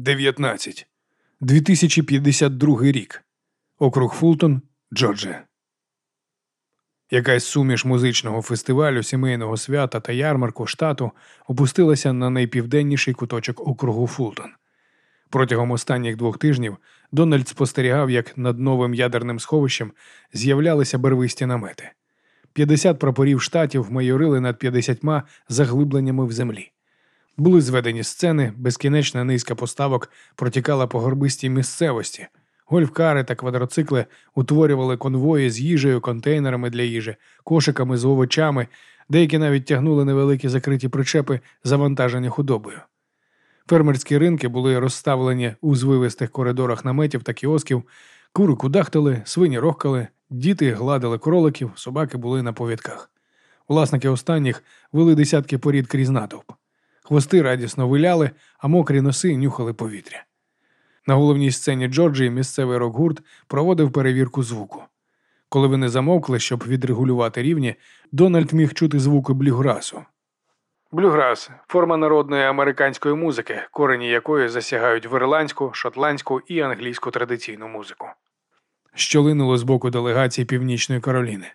19. 2052 рік. Округ Фултон, Джорджія. Якась суміш музичного фестивалю, сімейного свята та ярмарку штату опустилася на найпівденніший куточок округу Фултон. Протягом останніх двох тижнів Дональд спостерігав, як над новим ядерним сховищем з'являлися барвисті намети. 50 прапорів штатів майорили над 50 заглибленнями в землі. Були зведені сцени, безкінечна низка поставок протікала по горбистій місцевості. Гольфкари та квадроцикли утворювали конвої з їжею, контейнерами для їжі, кошиками з овочами, деякі навіть тягнули невеликі закриті причепи, завантажені худобою. Фермерські ринки були розставлені у звивистих коридорах наметів та кіосків, кури кудахтали, свині рохкали, діти гладили кроликів, собаки були на повідках. Власники останніх вели десятки порід крізь натовп. Хвости радісно виляли, а мокрі носи нюхали повітря. На головній сцені Джорджії місцевий рок-гурт проводив перевірку звуку. Коли вони замовкли, щоб відрегулювати рівні, Дональд міг чути звуки блюграсу. Блюграс форма народної американської музики, корені якої засягають в ірландську, шотландську і англійську традиційну музику. Що линуло з боку делегації Північної Кароліни.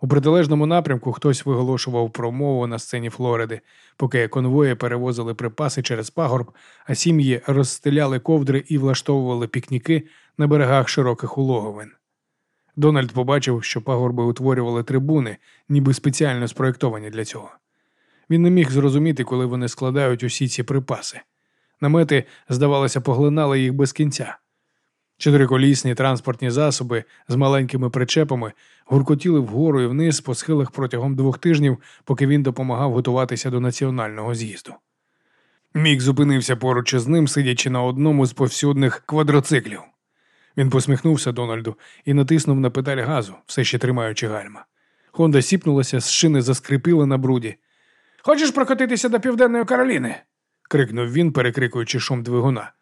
У протилежному напрямку хтось виголошував промову на сцені Флориди, поки конвої перевозили припаси через пагорб, а сім'ї розстеляли ковдри і влаштовували пікніки на берегах широких улоговин. Дональд побачив, що пагорби утворювали трибуни, ніби спеціально спроєктовані для цього. Він не міг зрозуміти, коли вони складають усі ці припаси. Намети, здавалося, поглинали їх без кінця. Чотириколісні транспортні засоби з маленькими причепами гуркотіли вгору і вниз по схилах протягом двох тижнів, поки він допомагав готуватися до національного з'їзду. Мік зупинився поруч із ним, сидячи на одному з повсюдних квадроциклів. Він посміхнувся Дональду і натиснув на педаль газу, все ще тримаючи гальма. Хонда сіпнулася, з шини заскрипіла на бруді. Хочеш прокотитися до Південної Кароліни? крикнув він, перекрикуючи шум двигуна.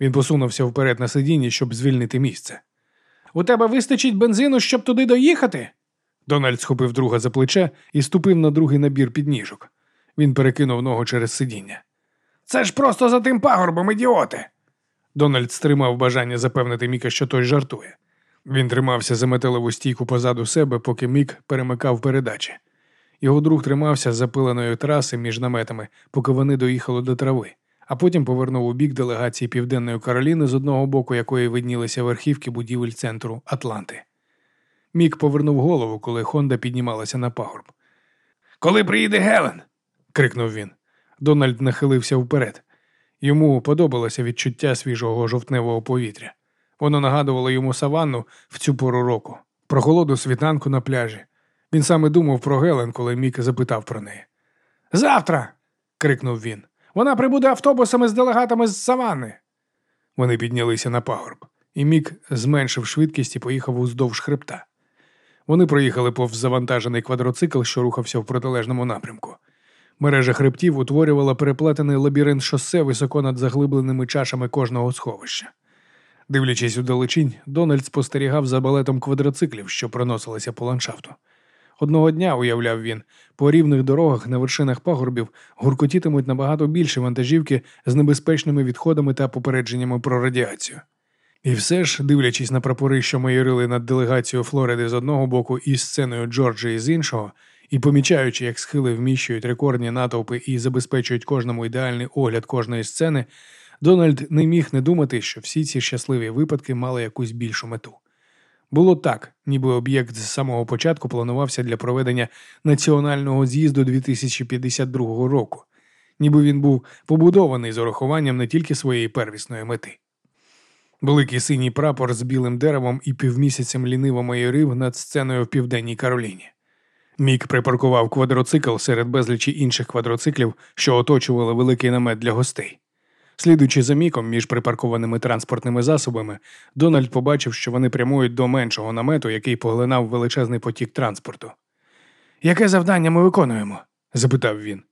Він посунувся вперед на сидінні, щоб звільнити місце. У тебе вистачить бензину, щоб туди доїхати? Дональд схопив друга за плече і ступив на другий набір підніжок. Він перекинув ногу через сидіння. Це ж просто за тим пагорбом, ідіоти. Дональд стримав бажання запевнити Міка, що той жартує. Він тримався за металеву стійку позаду себе, поки Мік перемикав передачі. Його друг тримався з запиленої траси між наметами, поки вони доїхали до трави а потім повернув у бік делегації Південної Кароліни, з одного боку якої виднілися верхівки будівель центру Атланти. Мік повернув голову, коли Хонда піднімалася на пагорб. Коли приїде Гелен? крикнув він. Дональд нахилився вперед. Йому подобалося відчуття свіжого жовтневого повітря. Воно нагадувало йому саванну в цю пору року, про холоду світанку на пляжі. Він саме думав про Гелен, коли Мік запитав про неї. Завтра. крикнув він. Вона прибуде автобусами з делегатами з саванни. Вони піднялися на пагорб, і Мік зменшив швидкість і поїхав уздовж хребта. Вони проїхали повз завантажений квадроцикл, що рухався в протилежному напрямку. Мережа хребтів утворювала переплетений лабіринт шосе високо над заглибленими чашами кожного сховища. Дивлячись у далечінь, Дональд спостерігав за балетом квадроциклів, що проносилися по ландшафту. Одного дня, уявляв він, по рівних дорогах на вершинах пагорбів гуркотітимуть набагато більше вантажівки з небезпечними відходами та попередженнями про радіацію. І все ж, дивлячись на прапори, що майорили над делегацією Флориди з одного боку і сценою Джорджії з іншого, і помічаючи, як схили вміщують рекордні натовпи і забезпечують кожному ідеальний огляд кожної сцени, Дональд не міг не думати, що всі ці щасливі випадки мали якусь більшу мету. Було так, ніби об'єкт з самого початку планувався для проведення національного з'їзду 2052 року, ніби він був побудований з урахуванням не тільки своєї первісної мети. Великий синій прапор з білим деревом і півмісяцем ліниво майорив над сценою в Південній Кароліні. Мік припаркував квадроцикл серед безлічі інших квадроциклів, що оточували великий намет для гостей. Слідуючи за міком між припаркованими транспортними засобами, Дональд побачив, що вони прямують до меншого намету, який поглинав величезний потік транспорту. Яке завдання ми виконуємо? запитав він.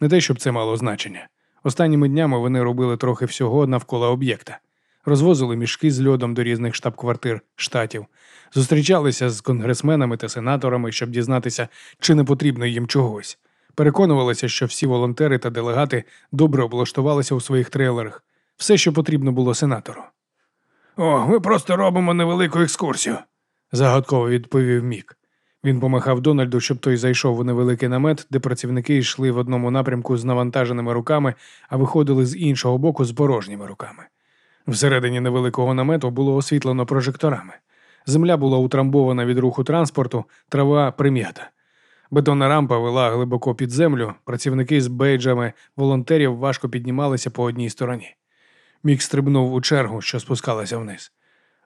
Не те, щоб це мало значення. Останніми днями вони робили трохи всього навколо об'єкта, розвозили мішки з льодом до різних штаб-квартир штатів, зустрічалися з конгресменами та сенаторами, щоб дізнатися, чи не потрібно їм чогось. Переконувалися, що всі волонтери та делегати добре облаштувалися у своїх трейлерах, Все, що потрібно було сенатору. О, ми просто робимо невелику екскурсію, загадково відповів Мік. Він помахав Дональду, щоб той зайшов у невеликий намет, де працівники йшли в одному напрямку з навантаженими руками, а виходили з іншого боку з порожніми руками. Всередині невеликого намету було освітлено прожекторами. Земля була утрамбована від руху транспорту, трава прим'ята. Бетонна рампа вела глибоко під землю, працівники з бейджами волонтерів важко піднімалися по одній стороні. Мік стрибнув у чергу, що спускалася вниз.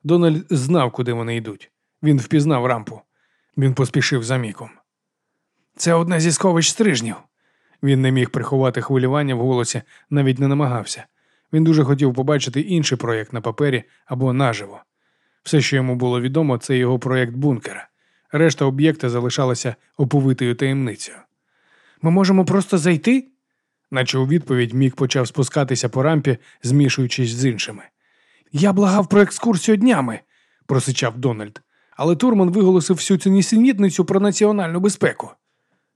Дональд знав, куди вони йдуть. Він впізнав рампу. Він поспішив за міком. Це одне зі сховищ стрижнів. Він не міг приховати хвилювання в голосі, навіть не намагався. Він дуже хотів побачити інший проєкт на папері або наживо. Все, що йому було відомо, це його проєкт бункера. Решта об'єкта залишалася оповитою таємницею. Ми можемо просто зайти? Наче у відповідь Мік почав спускатися по рампі, змішуючись з іншими. Я благав про екскурсію днями, просичав Дональд, але Турман виголосив всю цю нісенітницю про національну безпеку.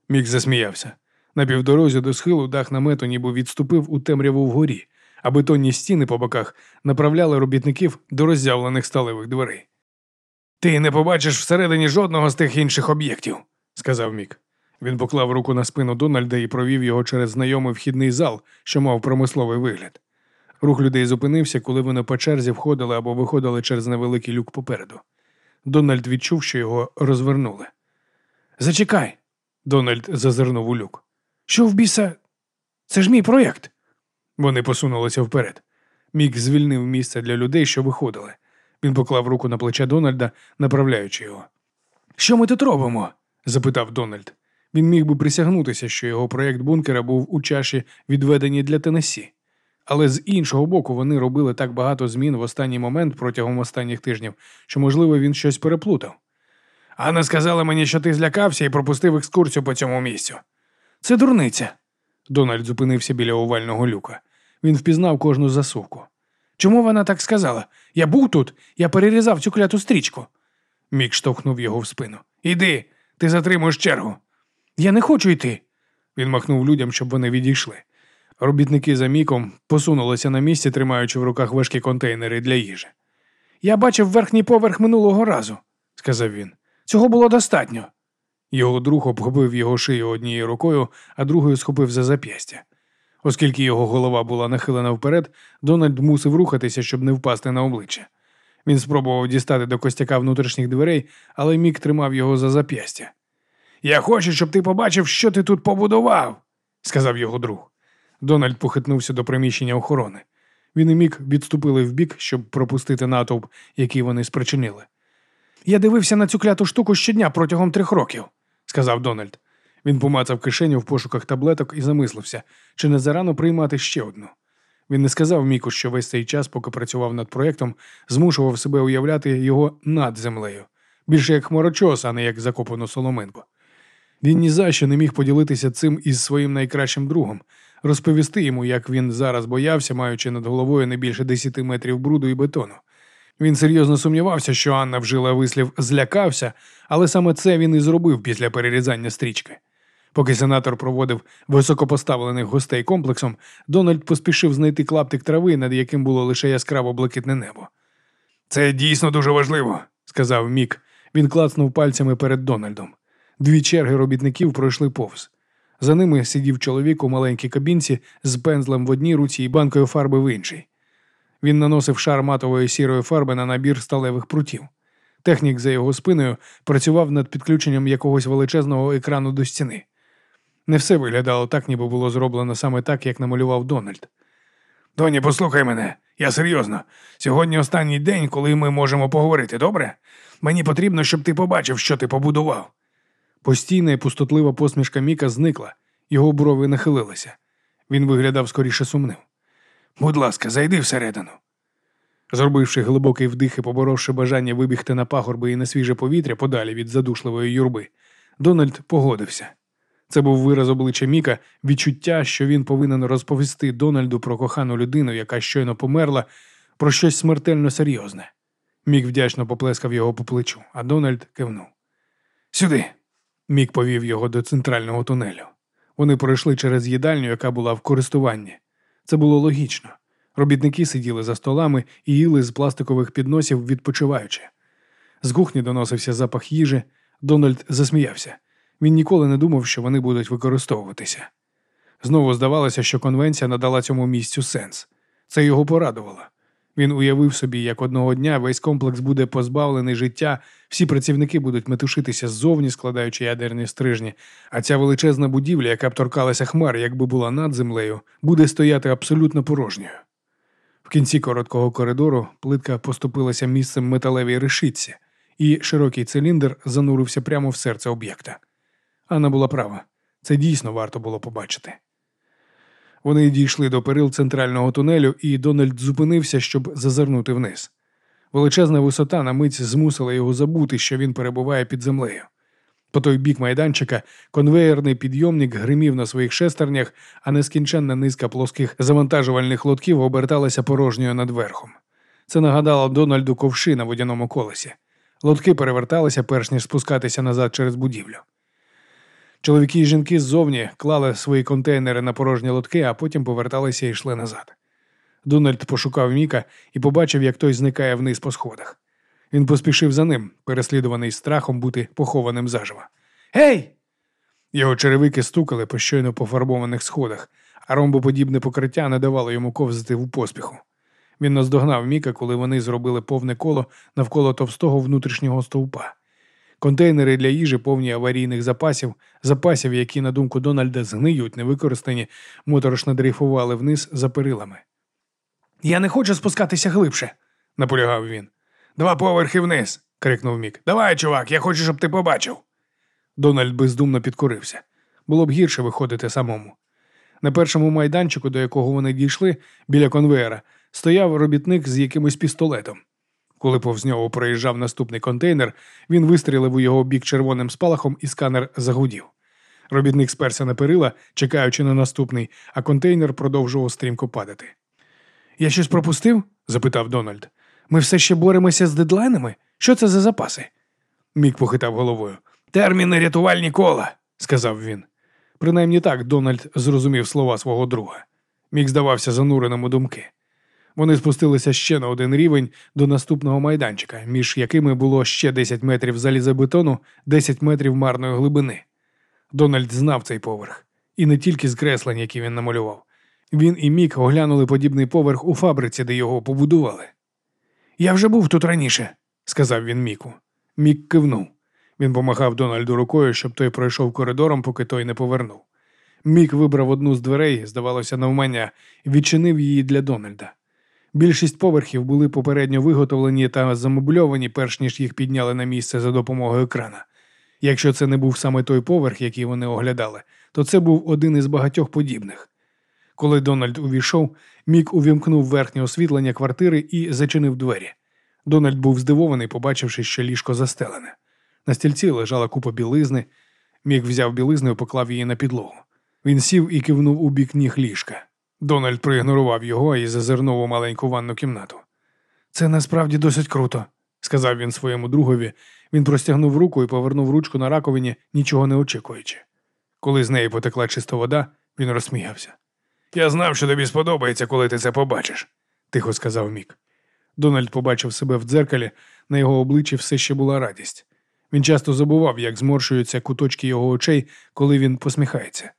Мік засміявся. На півдорозі до схилу дах намету ніби відступив у темряву вгорі, а бетонні стіни по боках направляли робітників до роззявлених сталевих дверей. Ти не побачиш всередині жодного з тих інших об'єктів, сказав Мік. Він поклав руку на спину Дональда і провів його через знайомий вхідний зал, що мав промисловий вигляд. Рух людей зупинився, коли вони по черзі входили або виходили через невеликий люк попереду. Дональд відчув, що його розвернули. Зачекай, Дональд зазирнув у люк. Що в біса? Це ж мій проєкт. Вони посунулися вперед. Мік звільнив місце для людей, що виходили. Він поклав руку на плече Дональда, направляючи його. Що ми тут робимо? запитав Дональд. Він міг би присягнутися, що його проєкт бункера був у чаші, відведеній для Теннессі. Але з іншого боку, вони робили так багато змін в останній момент протягом останніх тижнів, що, можливо, він щось переплутав. Анна сказала мені, що ти злякався і пропустив екскурсію по цьому місцю. Це дурниця. Дональд зупинився біля овального люка. Він впізнав кожну засувку. Чому вона так сказала? Я був тут, я перерізав цю кляту стрічку. Мік штовхнув його в спину. Іди, ти затримуєш чергу. Я не хочу йти. Він махнув людям, щоб вони відійшли. Робітники за міком посунулися на місці, тримаючи в руках важкі контейнери для їжі. Я бачив верхній поверх минулого разу, сказав він. Цього було достатньо. Його друг обхопив його шию однією рукою, а другою схопив за зап'ястя. Оскільки його голова була нахилена вперед, Дональд мусив рухатися, щоб не впасти на обличчя. Він спробував дістати до костяка внутрішніх дверей, але мік тримав його за зап'ястя. Я хочу, щоб ти побачив, що ти тут побудував, сказав його друг. Дональд похитнувся до приміщення охорони. Він і мік відступили вбік, щоб пропустити натовп, який вони спричинили. Я дивився на цю кляту штуку щодня протягом трьох років, сказав Дональд. Він помацав кишеню в пошуках таблеток і замислився, чи не зарано приймати ще одну. Він не сказав Міку, що весь цей час, поки працював над проєктом, змушував себе уявляти його над землею, більше як хмарочос, а не як закопану соломинку. Він ні за що не міг поділитися цим із своїм найкращим другом, розповісти йому, як він зараз боявся, маючи над головою не більше десяти метрів бруду і бетону. Він серйозно сумнівався, що Анна вжила вислів злякався, але саме це він і зробив після перерізання стрічки. Поки сенатор проводив високопоставлених гостей комплексом, Дональд поспішив знайти клаптик трави, над яким було лише яскраво блакитне небо. Це дійсно дуже важливо, сказав Мік. Він клацнув пальцями перед Дональдом. Дві черги робітників пройшли повз. За ними сидів чоловік у маленькій кабінці з пензлем в одній руці і банкою фарби в іншій. Він наносив шар матової сірої фарби на набір сталевих прутів. Технік за його спиною працював над підключенням якогось величезного екрану до стіни. Не все виглядало так, ніби було зроблено саме так, як намалював Дональд. Доні, послухай мене, я серйозно. Сьогодні останній день, коли ми можемо поговорити, добре? Мені потрібно, щоб ти побачив, що ти побудував. Постійна і пустотлива посмішка Міка зникла, його брови нахилилися. Він виглядав скоріше сумним. Будь ласка, зайди всередину. Зробивши глибокий вдих і поборовши бажання вибігти на пагорби і на свіже повітря подалі від задушливої юрби, Дональд погодився. Це був вираз обличчя Міка, відчуття, що він повинен розповісти Дональду про кохану людину, яка щойно померла, про щось смертельно серйозне. Мік вдячно поплескав його по плечу, а Дональд кивнув. Сюди. Мік повів його до центрального тунелю. Вони пройшли через їдальню, яка була в користуванні. Це було логічно. Робітники сиділи за столами і їли з пластикових підносів, відпочиваючи. З кухні доносився запах їжі. Дональд засміявся. Він ніколи не думав, що вони будуть використовуватися. Знову здавалося, що конвенція надала цьому місцю сенс. Це його порадувало. Він уявив собі, як одного дня весь комплекс буде позбавлений життя, всі працівники будуть метушитися ззовні, складаючи ядерні стрижні, а ця величезна будівля, яка б торкалася хмар, якби була над землею, буде стояти абсолютно порожньою. В кінці короткого коридору плитка поступилася місцем металевій решітці, і широкий циліндр занурився прямо в серце об'єкта. Анна була права, це дійсно варто було побачити. Вони дійшли до перил центрального тунелю, і Дональд зупинився, щоб зазирнути вниз. Величезна висота на мить змусила його забути, що він перебуває під землею. По той бік майданчика конвеєрний підйомник гримів на своїх шестернях, а нескінченна низка плоских завантажувальних лотків оберталася порожньою над верхом. Це нагадало Дональду ковши на водяному колесі. Лотки переверталися, перш ніж спускатися назад через будівлю. Чоловіки і жінки ззовні клали свої контейнери на порожні лотки, а потім поверталися і йшли назад. Дональд пошукав Міка і побачив, як той зникає вниз по сходах. Він поспішив за ним, переслідуваний страхом бути похованим заживо. Гей! Його черевики стукали по щойно пофарбованих сходах, а ромбоподібне покриття не давало йому ковзати в поспіху. Він наздогнав Міка, коли вони зробили повне коло навколо товстого внутрішнього стовпа. Контейнери для їжі повні аварійних запасів, запасів, які, на думку Дональда, згниють, невикористані, моторошно дрейфували вниз за перилами. Я не хочу спускатися глибше, наполягав він. Два поверхи вниз. крикнув Мік. Давай, чувак, я хочу, щоб ти побачив. Дональд бездумно підкорився. Було б гірше виходити самому. На першому майданчику, до якого вони дійшли, біля конвеєра, стояв робітник з якимось пістолетом. Коли повз нього проїжджав наступний контейнер, він вистрілив у його бік червоним спалахом і сканер загудів. Робітник сперся на перила, чекаючи на наступний, а контейнер продовжував стрімко падати. Я щось пропустив? запитав Дональд. Ми все ще боремося з дедлайнами? Що це за запаси? Мік похитав головою. Терміни рятувальні кола, сказав він. Принаймні так Дональд зрозумів слова свого друга. Мік здавався зануреним у думки. Вони спустилися ще на один рівень до наступного майданчика, між якими було ще 10 метрів залізобетону, 10 метрів марної глибини. Дональд знав цей поверх, і не тільки з креслень, які він намалював. Він і Мік оглянули подібний поверх у фабриці, де його побудували. Я вже був тут раніше, сказав він Міку. Мік кивнув. Він помахав Дональду рукою, щоб той пройшов коридором, поки той не повернув. Мік вибрав одну з дверей, здавалося, навмання, відчинив її для Дональда. Більшість поверхів були попередньо виготовлені та замобльовані, перш ніж їх підняли на місце за допомогою екрана. Якщо це не був саме той поверх, який вони оглядали, то це був один із багатьох подібних. Коли Дональд увійшов, Мік увімкнув верхнє освітлення квартири і зачинив двері. Дональд був здивований, побачивши, що ліжко застелене. На стільці лежала купа білизни. Мік взяв білизну і поклав її на підлогу. Він сів і кивнув у бік ніг ліжка. Дональд проігнорував його і зазирнув у маленьку ванну кімнату. Це насправді досить круто, сказав він своєму другові. Він простягнув руку і повернув ручку на раковині, нічого не очікуючи. Коли з неї потекла чиста вода, він розсміявся. Я знав, що тобі сподобається, коли ти це побачиш, тихо сказав Мік. Дональд побачив себе в дзеркалі, на його обличчі все ще була радість. Він часто забував, як зморшуються куточки його очей, коли він посміхається.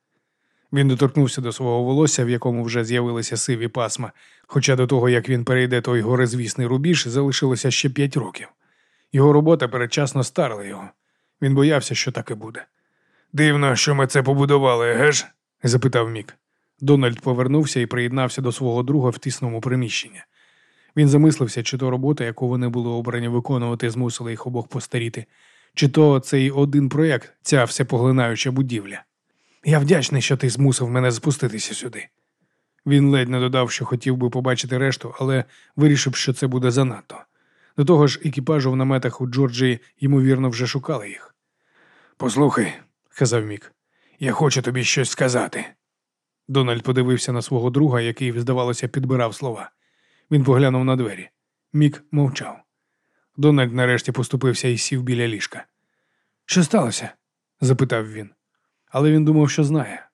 Він доторкнувся до свого волосся, в якому вже з'явилися сиві пасма, хоча до того, як він перейде той горизвісний рубіж, залишилося ще п'ять років. Його робота передчасно старила його. Він боявся, що так і буде. Дивно, що ми це побудували, геш? запитав Мік. Дональд повернувся і приєднався до свого друга в тісному приміщенні. Він замислився, чи то робота, яку вони були обрані виконувати, змусила їх обох постаріти, чи то цей один проєкт, ця всепоглинаюча будівля. Я вдячний, що ти змусив мене спуститися сюди. Він ледь не додав, що хотів би побачити решту, але вирішив, що це буде занадто. До того ж, екіпажу в наметах у Джорджії, ймовірно, вже шукали їх. Послухай, сказав Мік, я хочу тобі щось сказати. Дональд подивився на свого друга, який, здавалося, підбирав слова. Він поглянув на двері. Мік мовчав. Дональд нарешті поступився і сів біля ліжка. Що сталося? запитав він. Але він думав, що знає.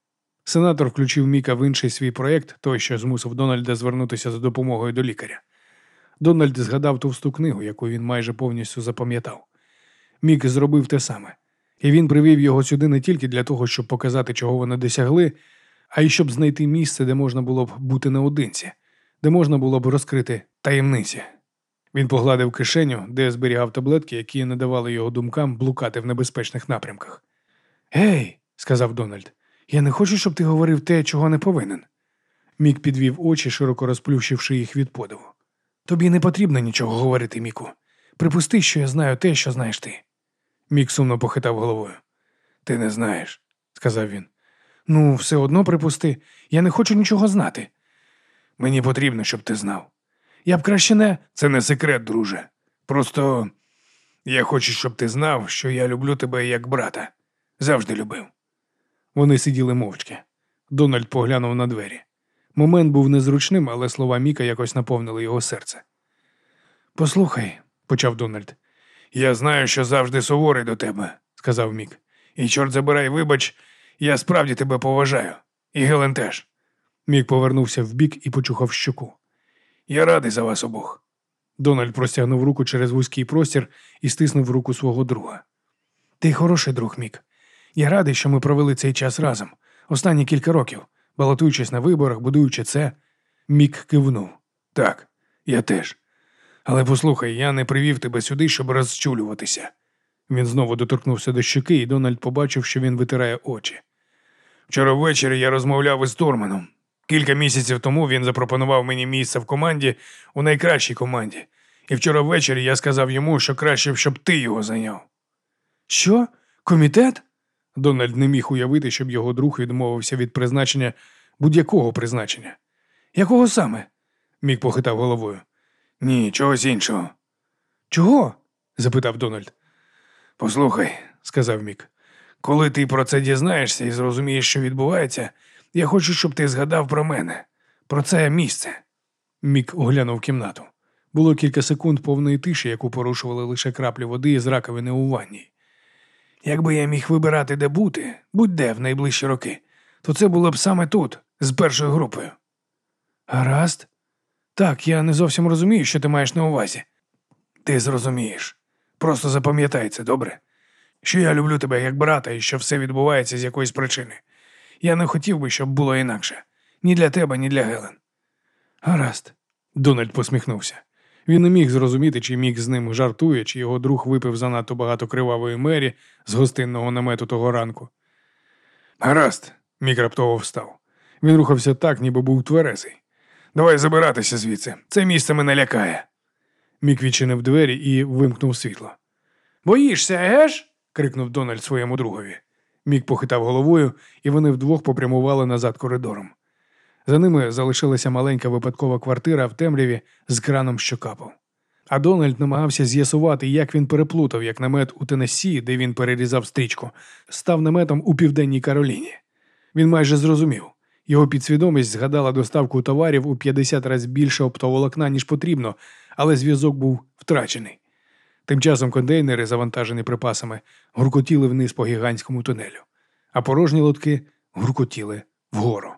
Сенатор включив Міка в інший свій проєкт, той, що змусив Дональда звернутися за допомогою до лікаря. Дональд згадав товсту книгу, яку він майже повністю запам'ятав. Мік зробив те саме, і він привів його сюди не тільки для того, щоб показати, чого вони досягли, а й щоб знайти місце, де можна було б бути наодинці, де можна було б розкрити таємниці. Він погладив кишеню, де зберігав таблетки, які не давали його думкам блукати в небезпечних напрямках. Гей, сказав Дональд, я не хочу, щоб ти говорив те, чого не повинен. Мік підвів очі, широко розплющивши їх від подиву. Тобі не потрібно нічого говорити, Міку. Припусти, що я знаю те, що знаєш ти. Мік сумно похитав головою. Ти не знаєш, сказав він. Ну, все одно припусти. Я не хочу нічого знати. Мені потрібно, щоб ти знав. Я б краще не. Це не секрет, друже. Просто я хочу, щоб ти знав, що я люблю тебе як брата. Завжди любив. Вони сиділи мовчки. Дональд поглянув на двері. Момент був незручним, але слова Міка якось наповнили його серце. Послухай, почав Дональд. Я знаю, що завжди суворий до тебе, сказав Мік. І, чорт забирай, вибач, я справді тебе поважаю. І Гелен теж. Мік повернувся вбік і почухав щоку. Я радий за вас обох. Дональд простягнув руку через вузький простір і стиснув руку свого друга. Ти хороший друг, Мік. Я радий, що ми провели цей час разом, останні кілька років, балотуючись на виборах, будуючи це. Мік кивнув. Так, я теж. Але послухай, я не привів тебе сюди, щоб розчулюватися. Він знову доторкнувся до щоки, і Дональд побачив, що він витирає очі. Вчора ввечері я розмовляв із Турманом. Кілька місяців тому він запропонував мені місце в команді у найкращій команді. І вчора ввечері я сказав йому, що краще щоб ти його зайняв. Що? Комітет? Дональд не міг уявити, щоб його друг відмовився від призначення будь-якого призначення. Якого саме? Мік похитав головою. Ні, чогось іншого. Чого? запитав Дональд. Послухай, сказав Мік, коли ти про це дізнаєшся і зрозумієш, що відбувається, я хочу, щоб ти згадав про мене, про це місце. Мік оглянув кімнату. Було кілька секунд повної тиші, яку порушували лише краплі води із раковини у ванні. Якби я міг вибирати, де бути, будь-де в найближчі роки, то це було б саме тут, з першою групою. Гаразд. Так, я не зовсім розумію, що ти маєш на увазі. Ти зрозумієш. Просто запам'ятай це, добре? Що я люблю тебе як брата і що все відбувається з якоїсь причини. Я не хотів би, щоб було інакше. Ні для тебе, ні для Гелен. Гаразд. Дональд посміхнувся. Він не міг зрозуміти, чи міг з ним жартує, чи його друг випив занадто багато кривавої мері з гостинного намету того ранку. Гаразд, Мік раптово встав. Він рухався так, ніби був тверезий. Давай забиратися звідси. Це місце мене лякає. Мік відчинив двері і вимкнув світло. Боїшся, егеш? крикнув Дональд своєму другові. Мік похитав головою, і вони вдвох попрямували назад коридором. За ними залишилася маленька випадкова квартира в темряві з краном, що капав. А Дональд намагався з'ясувати, як він переплутав, як намет у Теннессі, де він перерізав стрічку, став наметом у південній Кароліні. Він майже зрозумів. Його підсвідомість згадала доставку товарів у 50 разів більше оптоволокна, ніж потрібно, але зв'язок був втрачений. Тим часом контейнери, завантажені припасами, гуркотіли вниз по гігантському тунелю, а порожні лотки гуркотіли вгору.